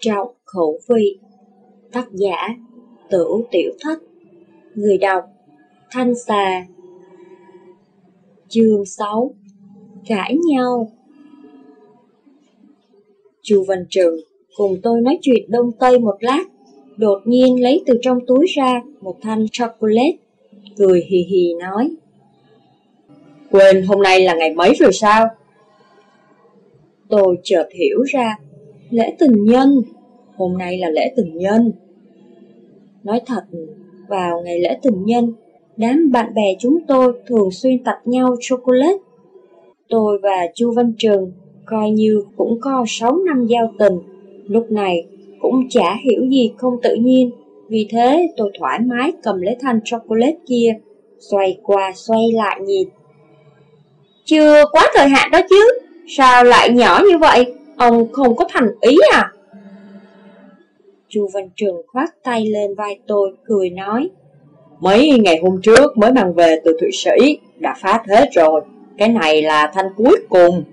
Trọng khẩu vị Tác giả, Tửu Tiểu Thất. Người đọc, Thanh Xà. Chương 6 Cãi nhau. Chu Văn Trừng cùng tôi nói chuyện đông tây một lát, Đột nhiên lấy từ trong túi ra một thanh chocolate, Cười hì hì nói. Quên hôm nay là ngày mấy rồi sao? Tôi chợt hiểu ra Lễ tình nhân. Hôm nay là lễ tình nhân. Nói thật, Vào ngày lễ tình nhân, Đám bạn bè chúng tôi thường xuyên tặng nhau chocolate. Tôi và Chu Văn Trường Coi như cũng có 6 năm giao tình. Lúc này cũng chả hiểu gì không tự nhiên. Vì thế tôi thoải mái cầm lấy thanh chocolate kia, Xoay qua xoay lại nhìn. Chưa quá thời hạn đó chứ, Sao lại nhỏ như vậy? Ông không có thành ý à Chu Văn Trường khoát tay lên vai tôi, cười nói. Mấy ngày hôm trước mới mang về từ Thụy Sĩ, đã phát hết rồi. Cái này là thanh cuối cùng.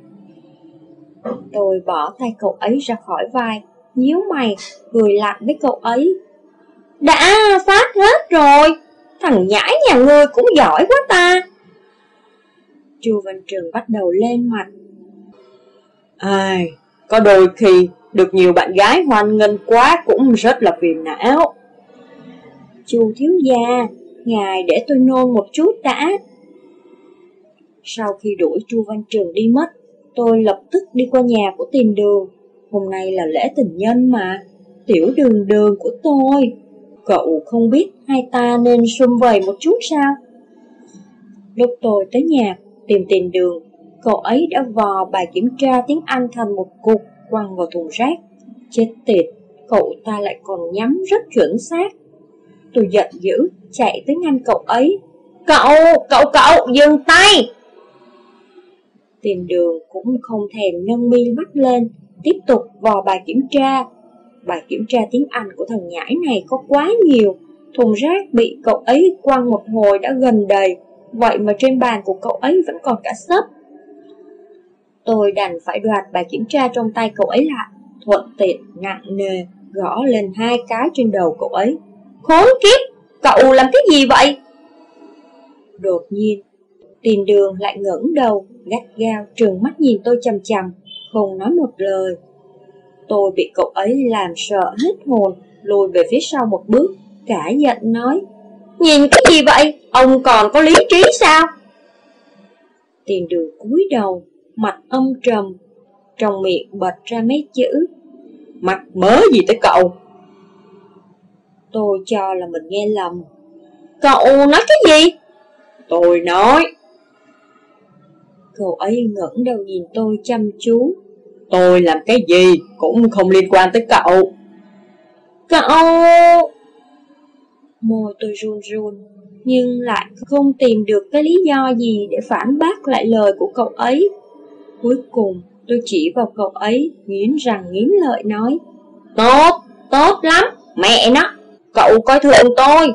Tôi bỏ tay cậu ấy ra khỏi vai, nhíu mày, cười lạnh với cậu ấy. Đã phát hết rồi, thằng nhãi nhà ngươi cũng giỏi quá ta. Chu Văn Trường bắt đầu lên mặt. Ai, có đôi khi được nhiều bạn gái hoan nghênh quá cũng rất là phiền não. Chu thiếu gia, ngài để tôi nôn một chút đã. Sau khi đuổi Chu Văn Trường đi mất, tôi lập tức đi qua nhà của tiền đường. Hôm nay là lễ tình nhân mà, tiểu đường đường của tôi. Cậu không biết hai ta nên xung vầy một chút sao? Lúc tôi tới nhà tìm tiền đường, cậu ấy đã vò bài kiểm tra tiếng Anh thành một cục quăng vào thùng rác. Chết tiệt, cậu ta lại còn nhắm rất chuẩn xác. Tôi giận dữ, chạy tới ngăn cậu ấy. Cậu, cậu, cậu, dừng tay! Tìm đường cũng không thèm nâng mi mắt lên, tiếp tục vò bài kiểm tra. Bài kiểm tra tiếng Anh của thằng nhãi này có quá nhiều, thùng rác bị cậu ấy quăng một hồi đã gần đầy, vậy mà trên bàn của cậu ấy vẫn còn cả sấp. Tôi đành phải đoạt bài kiểm tra trong tay cậu ấy lại, thuận tiện nặng nề, gõ lên hai cái trên đầu cậu ấy. Khốn kiếp, cậu làm cái gì vậy? Đột nhiên, tiền đường lại ngẩng đầu, gắt gao, trừng mắt nhìn tôi chằm chằm, không nói một lời. Tôi bị cậu ấy làm sợ hết hồn, lùi về phía sau một bước, cả giận nói. Nhìn cái gì vậy? Ông còn có lý trí sao? Tiền đường cúi đầu, mặt âm trầm, trong miệng bật ra mấy chữ. Mặt mớ gì tới cậu? Tôi cho là mình nghe lầm. Cậu nói cái gì? Tôi nói. Cậu ấy ngẩng đầu nhìn tôi chăm chú. Tôi làm cái gì cũng không liên quan tới cậu. Cậu... Môi tôi run run, nhưng lại không tìm được cái lý do gì để phản bác lại lời của cậu ấy. Cuối cùng, tôi chỉ vào cậu ấy, nghiến răng nghiến lợi nói. Tốt, tốt lắm, mẹ nó, cậu coi thường tôi.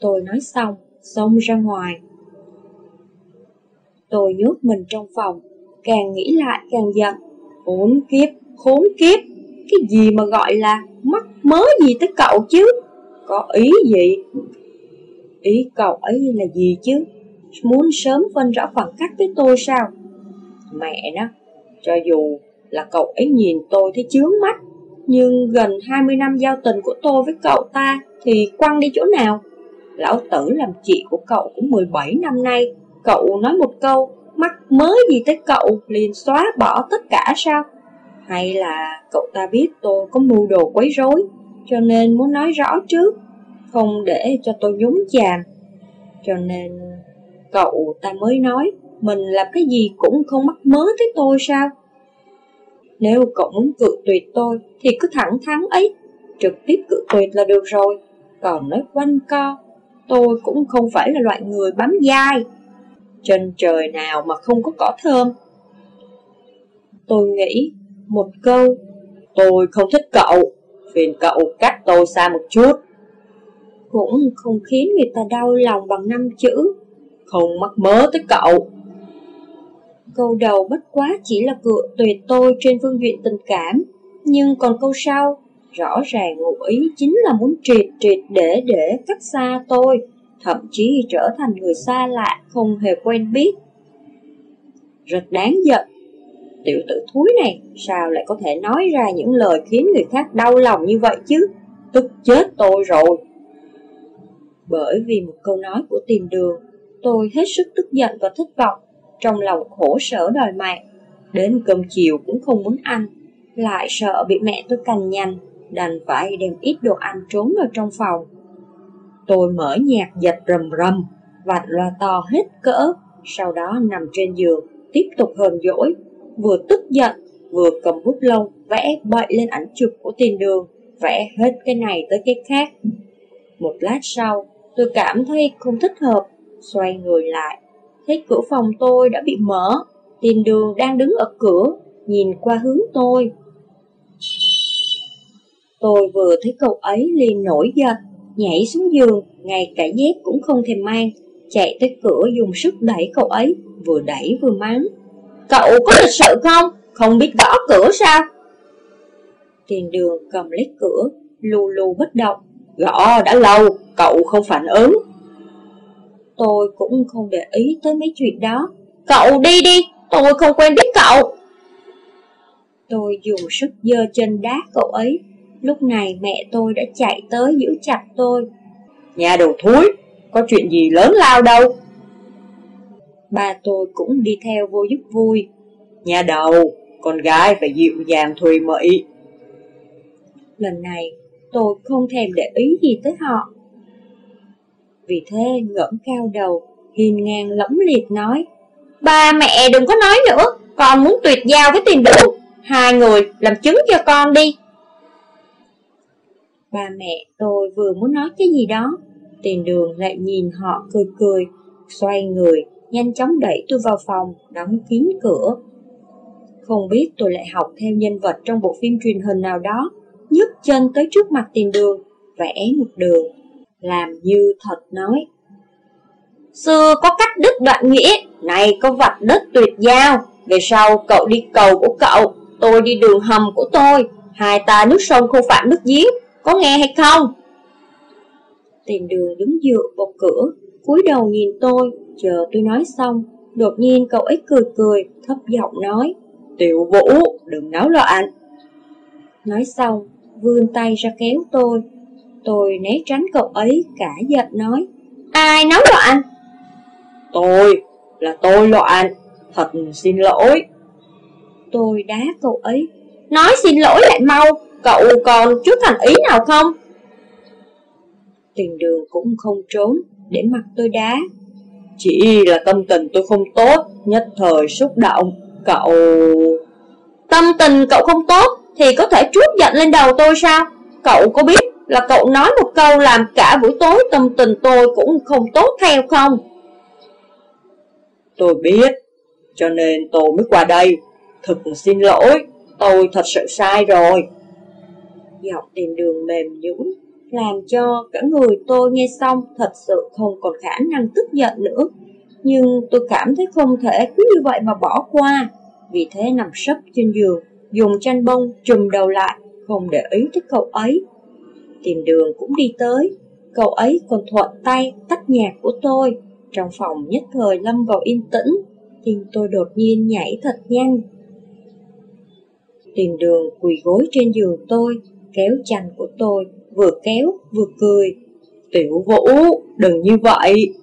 Tôi nói xong, xông ra ngoài. Tôi nhốt mình trong phòng, càng nghĩ lại càng giận. Khốn kiếp, khốn kiếp, cái gì mà gọi là mắc mớ gì tới cậu chứ? Có ý gì? Ý cậu ấy là gì chứ? Muốn sớm phân rõ khoảng cách với tôi sao? Mẹ nó, cho dù là cậu ấy nhìn tôi thấy chướng mắt, nhưng gần 20 năm giao tình của tôi với cậu ta thì quăng đi chỗ nào? Lão tử làm chị của cậu cũng 17 năm nay, cậu nói một câu, mắc mới gì tới cậu liền xóa bỏ tất cả sao? Hay là cậu ta biết tôi có mưu đồ quấy rối, cho nên muốn nói rõ trước, không để cho tôi nhúng chàm. Cho nên cậu ta mới nói mình làm cái gì cũng không mắc mớ tới tôi sao? Nếu cậu muốn cự tuyệt tôi thì cứ thẳng thắn ấy, trực tiếp cự tuyệt là được rồi. Còn nói quanh co, tôi cũng không phải là loại người bám dai. Trên trời nào mà không có cỏ thơm. Tôi nghĩ một câu, tôi không thích cậu, phiền cậu cách tôi xa một chút. Cũng không khiến người ta đau lòng bằng năm chữ. Không mắc mớ tới cậu. Câu đầu bất quá chỉ là cựa tuyệt tôi trên phương diện tình cảm, Nhưng còn câu sau, rõ ràng ngụ ý chính là muốn triệt triệt để để cách xa tôi, thậm chí trở thành người xa lạ, không hề quen biết. Rất đáng giận, tiểu tử thúi này sao lại có thể nói ra những lời khiến người khác đau lòng như vậy chứ? Tức chết tôi rồi. Bởi vì một câu nói của tìm đường, tôi hết sức tức giận và thất vọng, trong lòng khổ sở đòi mạng. Đến cơm chiều cũng không muốn ăn, lại sợ bị mẹ tôi canh nhanh đành phải đem ít đồ ăn trốn vào trong phòng. Tôi mở nhạc giật rầm rầm, vạch loa to hết cỡ, sau đó nằm trên giường, tiếp tục hờn dỗi, vừa tức giận, vừa cầm bút lông vẽ bậy lên ảnh chụp của tiền đường, vẽ hết cái này tới cái khác. Một lát sau, tôi cảm thấy không thích hợp, xoay người lại, thấy cửa phòng tôi đã bị mở, tiền đường đang đứng ở cửa, nhìn qua hướng tôi. Tôi vừa thấy cậu ấy liền nổi giật, nhảy xuống giường, ngay cả dép cũng không thèm mang, chạy tới cửa dùng sức đẩy cậu ấy, vừa đẩy vừa mắng. Cậu có lịch sự không? Không biết gõ cửa sao? Tiền đường cầm lấy cửa, lù lù bất động. Gõ đã lâu, cậu không phản ứng. Tôi cũng không để ý tới mấy chuyện đó. Cậu đi đi, tôi không quen biết cậu. Tôi dùng sức dơ chân đá cậu ấy. Lúc này mẹ tôi đã chạy tới giữ chặt tôi. Nhà đầu thúi, có chuyện gì lớn lao đâu. Ba tôi cũng đi theo vô giúp vui. Nhà đầu, con gái phải dịu dàng thùy mị. Lần này, tôi không thèm để ý gì tới họ. Vì thế ngẩng cao đầu, hiên ngang lẫm liệt nói, Ba mẹ đừng có nói nữa, con muốn tuyệt giao với tiền đường, hai người làm chứng cho con đi. Ba mẹ tôi vừa muốn nói cái gì đó, tiền đường lại nhìn họ cười cười, xoay người, nhanh chóng đẩy tôi vào phòng, đóng kín cửa. Không biết tôi lại học theo nhân vật trong bộ phim truyền hình nào đó, nhấc chân tới trước mặt tiền đường, vẽ một đường, làm như thật nói. Xưa có cách đứt đoạn nghĩa, này có vạch đất tuyệt giao, về sau cậu đi cầu của cậu, tôi đi đường hầm của tôi, hai ta nước sông không phạm nước giếng, có nghe hay không? tìm đường đứng dựa vào cửa, cúi đầu nhìn tôi, chờ tôi nói xong, đột nhiên cậu ấy cười cười, thấp giọng nói, Tiểu Vũ, đừng náo loạn. Nói xong, vươn tay ra kéo tôi. Tôi né tránh cậu ấy, cả giận nói, Ai náo loạn? Tôi, là tôi loạn, thật xin lỗi. Tôi đá cậu ấy, nói xin lỗi lại mau, cậu còn chút thành ý nào không? Tiền đường cũng không trốn, để mặt tôi đá. Chỉ là tâm tình tôi không tốt, nhất thời xúc động, cậu... Tâm tình cậu không tốt, thì có thể trút giận lên đầu tôi sao? Cậu có biết là cậu nói một câu làm cả buổi tối tâm tình tôi cũng không tốt theo không? Tôi biết, cho nên tôi mới qua đây. Thực xin lỗi, tôi thật sự sai rồi. Giọng tiền đường mềm nhũn làm cho cả người tôi nghe xong thật sự không còn khả năng tức giận nữa. Nhưng tôi cảm thấy không thể cứ như vậy mà bỏ qua. Vì thế nằm sấp trên giường, dùng chăn bông trùm đầu lại, không để ý tới cậu ấy. Tìm đường cũng đi tới, cậu ấy còn thuận tay tắt nhạc của tôi. Trong phòng nhất thời lâm vào yên tĩnh, tim tôi đột nhiên nhảy thật nhanh. Tìm đường quỳ gối trên giường tôi, kéo chăn của tôi, vừa kéo vừa cười. Tiểu Vũ, đừng như vậy.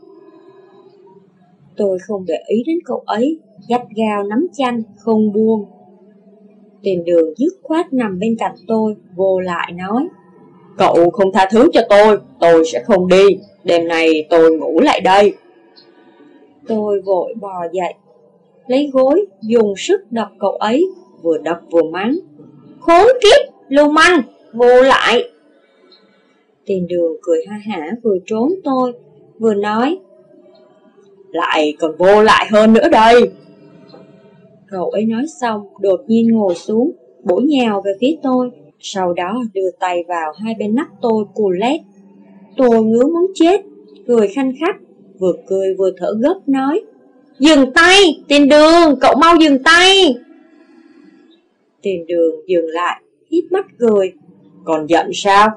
Tôi không để ý đến cậu ấy, gắt gao nắm chăn, không buông. tìm đường dứt khoát nằm bên cạnh tôi, vô lại nói. Cậu không tha thứ cho tôi, tôi sẽ không đi, đêm nay tôi ngủ lại đây. Tôi vội bò dậy, lấy gối, dùng sức đập cậu ấy, vừa đập vừa mắng. Khốn kiếp, lưu manh, vô lại. Tiền đường cười ha hả vừa trốn tôi, vừa nói. Lại còn vô lại hơn nữa đây. Cậu ấy nói xong, đột nhiên ngồi xuống, bổ nhào về phía tôi, sau đó đưa tay vào hai bên nắp tôi cù lét. Tôi ngứa muốn chết, cười khanh khách, vừa cười vừa thở gấp nói, Dừng tay, tiền đường, cậu mau dừng tay. Tiền đường dừng lại, hít mắt cười, còn giận sao?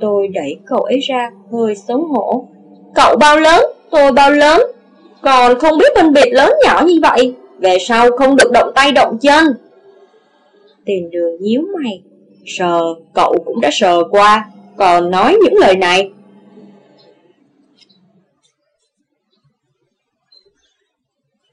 Tôi đẩy cậu ấy ra, hơi xấu hổ. Cậu bao lớn, tôi bao lớn, còn không biết phân biệt lớn nhỏ như vậy, về sau không được động tay động chân tiền đường nhíu mày. Sờ, cậu cũng đã sờ qua, còn nói những lời này,